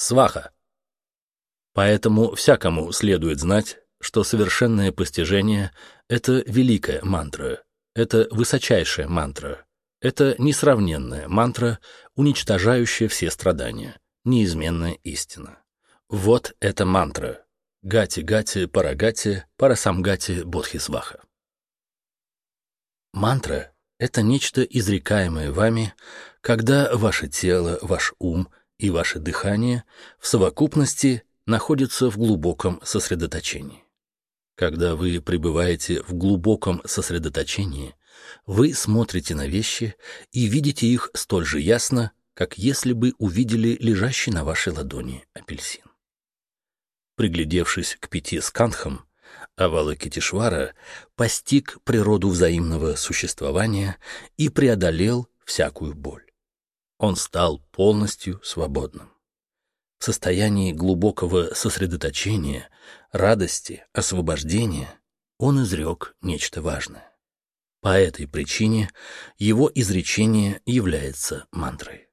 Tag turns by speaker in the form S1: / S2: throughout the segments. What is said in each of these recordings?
S1: Сваха. Поэтому всякому следует знать, что совершенное постижение — это великая мантра, это высочайшая мантра, это несравненная мантра, уничтожающая все страдания, неизменная истина. Вот эта мантра. Гати-гати, парагати, парасамгати, бодхисваха. Мантра — это нечто изрекаемое вами, когда ваше тело, ваш ум и ваше дыхание в совокупности находятся в глубоком сосредоточении. Когда вы пребываете в глубоком сосредоточении, вы смотрите на вещи и видите их столь же ясно, как если бы увидели лежащий на вашей ладони апельсин. Приглядевшись к пяти сканхам, Авалакитишвара постиг природу взаимного существования и преодолел всякую боль. Он стал полностью свободным. В состоянии глубокого сосредоточения, радости, освобождения он изрек нечто важное. По этой причине его изречение является мантрой.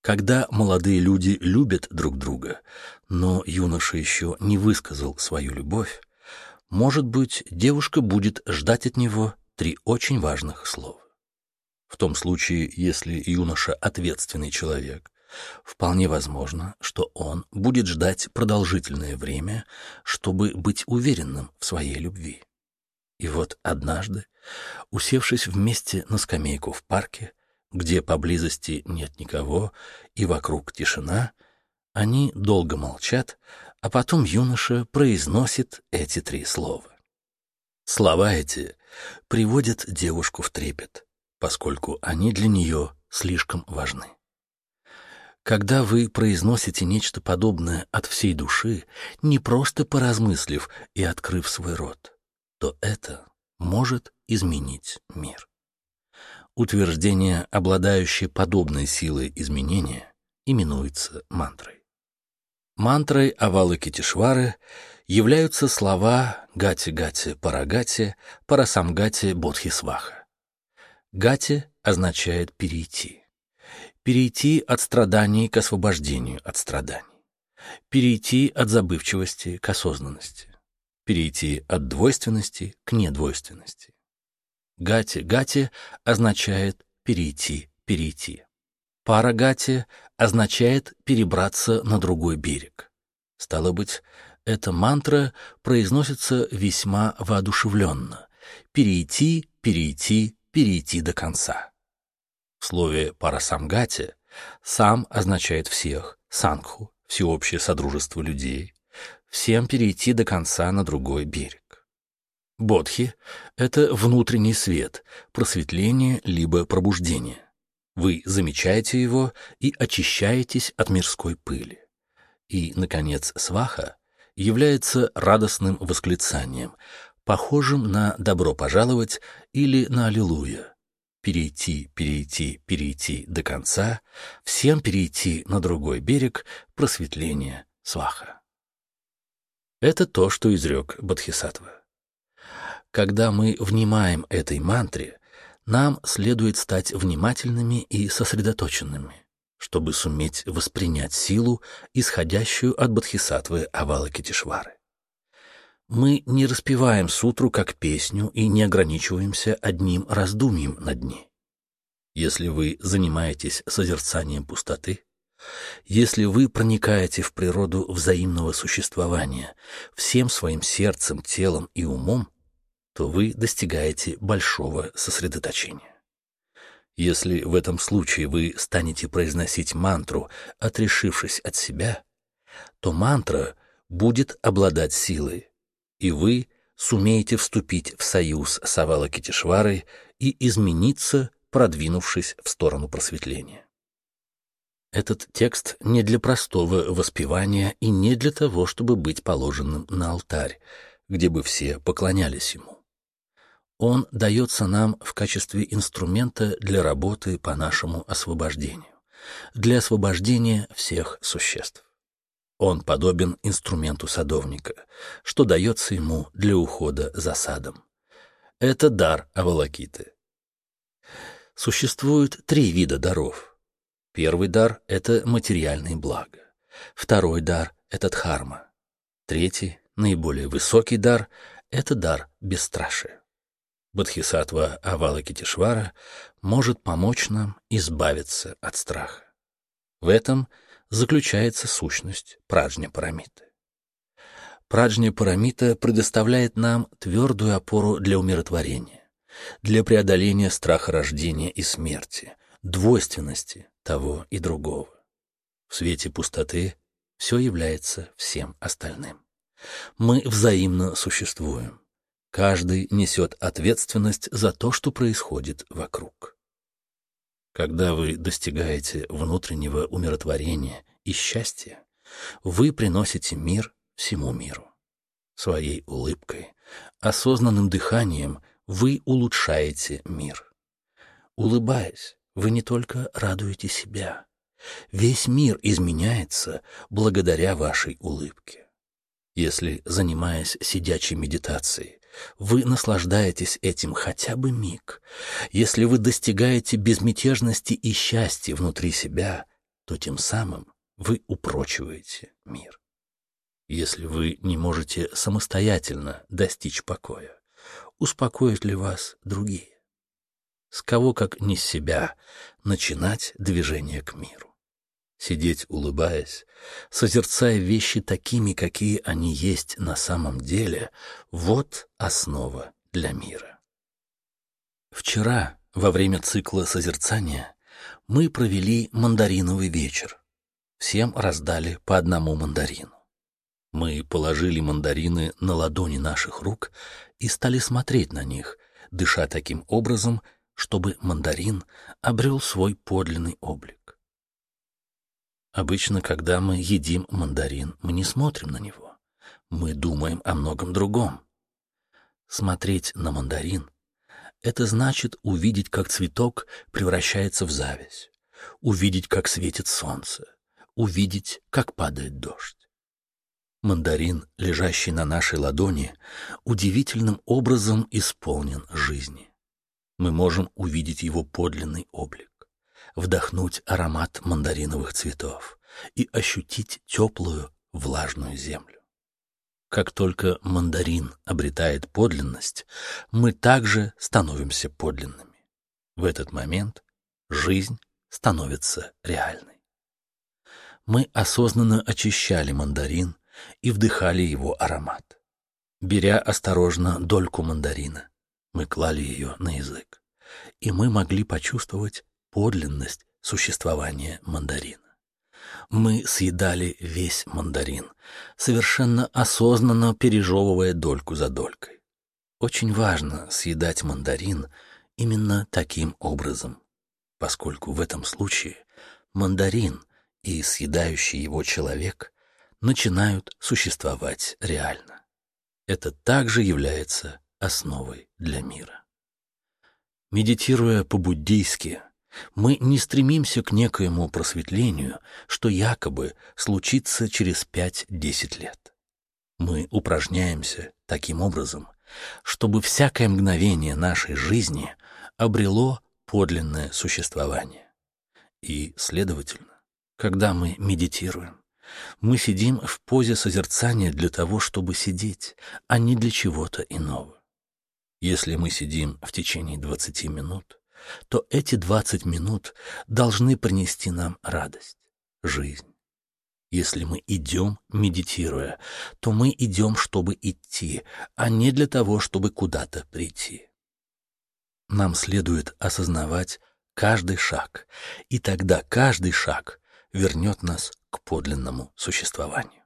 S1: Когда молодые люди любят друг друга, но юноша еще не высказал свою любовь, может быть, девушка будет ждать от него три очень важных слова. В том случае, если юноша ответственный человек, вполне возможно, что он будет ждать продолжительное время, чтобы быть уверенным в своей любви. И вот однажды, усевшись вместе на скамейку в парке, где поблизости нет никого и вокруг тишина, они долго молчат, а потом юноша произносит эти три слова. Слова эти приводят девушку в трепет, поскольку они для нее слишком важны. Когда вы произносите нечто подобное от всей души, не просто поразмыслив и открыв свой рот, то это может изменить мир. Утверждение, обладающее подобной силой изменения, именуется мантрой. Мантрой Авалакитишвары являются слова Гати-Гати Парагати, Парасамгати Бодхисваха. Гати означает «перейти». Перейти от страданий к освобождению от страданий. Перейти от забывчивости к осознанности. Перейти от двойственности к недвойственности. Гати, гати означает перейти, перейти. Парагати означает перебраться на другой берег. Стало быть, эта мантра произносится весьма воодушевленно. Перейти, перейти, перейти до конца. В слове «парасамгати» «сам» означает всех, «сангху» — всеобщее содружество людей, всем перейти до конца на другой берег. Бодхи — это внутренний свет, просветление либо пробуждение. Вы замечаете его и очищаетесь от мирской пыли. И, наконец, сваха является радостным восклицанием, похожим на «добро пожаловать» или на «аллилуйя». Перейти, перейти, перейти до конца, всем перейти на другой берег, просветление, сваха. Это то, что изрек Бодхисаттва. Когда мы внимаем этой мантре, нам следует стать внимательными и сосредоточенными, чтобы суметь воспринять силу, исходящую от Бодхисаттвы Авалакитишвары. Мы не распеваем сутру как песню и не ограничиваемся одним раздумьем над ней. Если вы занимаетесь созерцанием пустоты, если вы проникаете в природу взаимного существования всем своим сердцем, телом и умом, то вы достигаете большого сосредоточения. Если в этом случае вы станете произносить мантру, отрешившись от себя, то мантра будет обладать силой, и вы сумеете вступить в союз с Авалакитишварой и измениться, продвинувшись в сторону просветления. Этот текст не для простого воспевания и не для того, чтобы быть положенным на алтарь, где бы все поклонялись ему. Он дается нам в качестве инструмента для работы по нашему освобождению, для освобождения всех существ. Он подобен инструменту садовника, что дается ему для ухода за садом. Это дар Авалакиты. Существует три вида даров. Первый дар — это материальные блага. Второй дар — это дхарма. Третий, наиболее высокий дар — это дар бесстрашия. Бодхисаттва Авалакитишвара может помочь нам избавиться от страха. В этом заключается сущность праджня парамиты. Праджня парамита предоставляет нам твердую опору для умиротворения, для преодоления страха рождения и смерти, двойственности того и другого. В свете пустоты все является всем остальным. Мы взаимно существуем. Каждый несет ответственность за то, что происходит вокруг. Когда вы достигаете внутреннего умиротворения и счастья, вы приносите мир всему миру. Своей улыбкой, осознанным дыханием вы улучшаете мир. Улыбаясь, вы не только радуете себя. Весь мир изменяется благодаря вашей улыбке. Если, занимаясь сидячей медитацией, вы наслаждаетесь этим хотя бы миг, если вы достигаете безмятежности и счастья внутри себя, то тем самым вы упрочиваете мир если вы не можете самостоятельно достичь покоя? Успокоят ли вас другие? С кого, как не с себя, начинать движение к миру? Сидеть, улыбаясь, созерцая вещи такими, какие они есть на самом деле, вот основа для мира. Вчера, во время цикла созерцания, мы провели мандариновый вечер. Всем раздали по одному мандарину. Мы положили мандарины на ладони наших рук и стали смотреть на них, дыша таким образом, чтобы мандарин обрел свой подлинный облик. Обычно, когда мы едим мандарин, мы не смотрим на него. Мы думаем о многом другом. Смотреть на мандарин — это значит увидеть, как цветок превращается в зависть, увидеть, как светит солнце, увидеть, как падает дождь. Мандарин, лежащий на нашей ладони, удивительным образом исполнен жизни. Мы можем увидеть его подлинный облик, вдохнуть аромат мандариновых цветов и ощутить теплую, влажную землю. Как только мандарин обретает подлинность, мы также становимся подлинными. В этот момент жизнь становится реальной. Мы осознанно очищали мандарин, и вдыхали его аромат. Беря осторожно дольку мандарина, мы клали ее на язык, и мы могли почувствовать подлинность существования мандарина. Мы съедали весь мандарин, совершенно осознанно пережевывая дольку за долькой. Очень важно съедать мандарин именно таким образом, поскольку в этом случае мандарин и съедающий его человек начинают существовать реально. Это также является основой для мира. Медитируя по-буддийски, мы не стремимся к некоему просветлению, что якобы случится через 5-10 лет. Мы упражняемся таким образом, чтобы всякое мгновение нашей жизни обрело подлинное существование. И, следовательно, когда мы медитируем, мы сидим в позе созерцания для того, чтобы сидеть, а не для чего-то иного. Если мы сидим в течение 20 минут, то эти 20 минут должны принести нам радость, жизнь. Если мы идем, медитируя, то мы идем, чтобы идти, а не для того, чтобы куда-то прийти. Нам следует осознавать каждый шаг, и тогда каждый шаг вернет нас к подлинному существованию.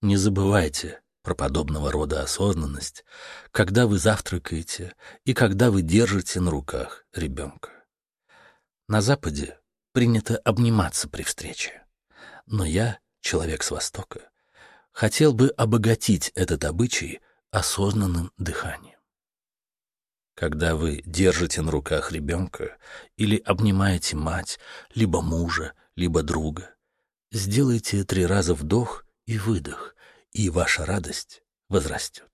S1: Не забывайте про подобного рода осознанность, когда вы завтракаете и когда вы держите на руках ребенка. На Западе принято обниматься при встрече, но я, человек с Востока, хотел бы обогатить этот обычай осознанным дыханием. Когда вы держите на руках ребенка или обнимаете мать, либо мужа, либо друга, Сделайте три раза вдох и выдох, и ваша радость возрастет.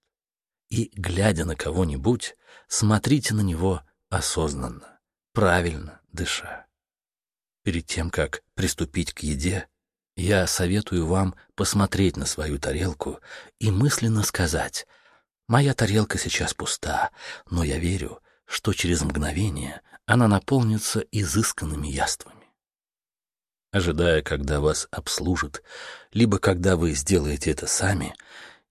S1: И, глядя на кого-нибудь, смотрите на него осознанно, правильно дыша. Перед тем, как приступить к еде, Я советую вам посмотреть на свою тарелку и мысленно сказать «Моя тарелка сейчас пуста, но я верю, что через мгновение она наполнится изысканными яствами». Ожидая, когда вас обслужат, либо когда вы сделаете это сами,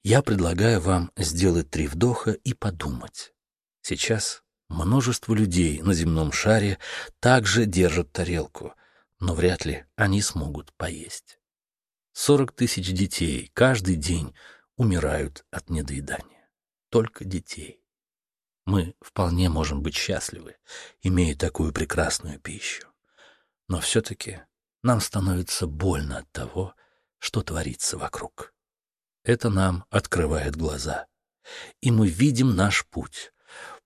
S1: я предлагаю вам сделать три вдоха и подумать. Сейчас множество людей на земном шаре также держат тарелку — но вряд ли они смогут поесть. Сорок тысяч детей каждый день умирают от недоедания. Только детей. Мы вполне можем быть счастливы, имея такую прекрасную пищу. Но все-таки нам становится больно от того, что творится вокруг. Это нам открывает глаза. И мы видим наш путь.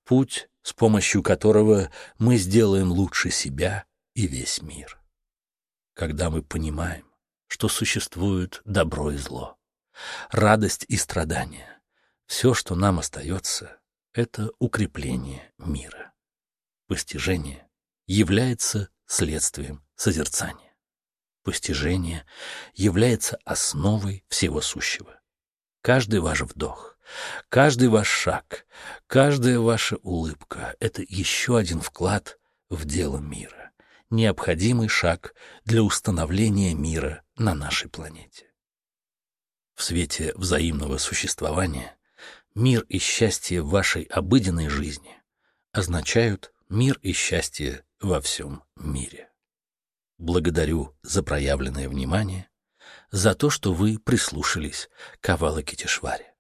S1: Путь, с помощью которого мы сделаем лучше себя и весь мир когда мы понимаем, что существует добро и зло, радость и страдания. Все, что нам остается, это укрепление мира. Постижение является следствием созерцания. Постижение является основой всего сущего. Каждый ваш вдох, каждый ваш шаг, каждая ваша улыбка — это еще один вклад в дело мира необходимый шаг для установления мира на нашей планете. В свете взаимного существования мир и счастье вашей обыденной жизни означают мир и счастье во всем мире. Благодарю за проявленное внимание, за то, что вы прислушались к Авалокитешваре.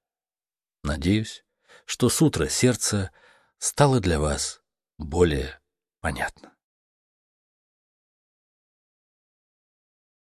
S1: Надеюсь, что сутра сердца стало для вас более понятно.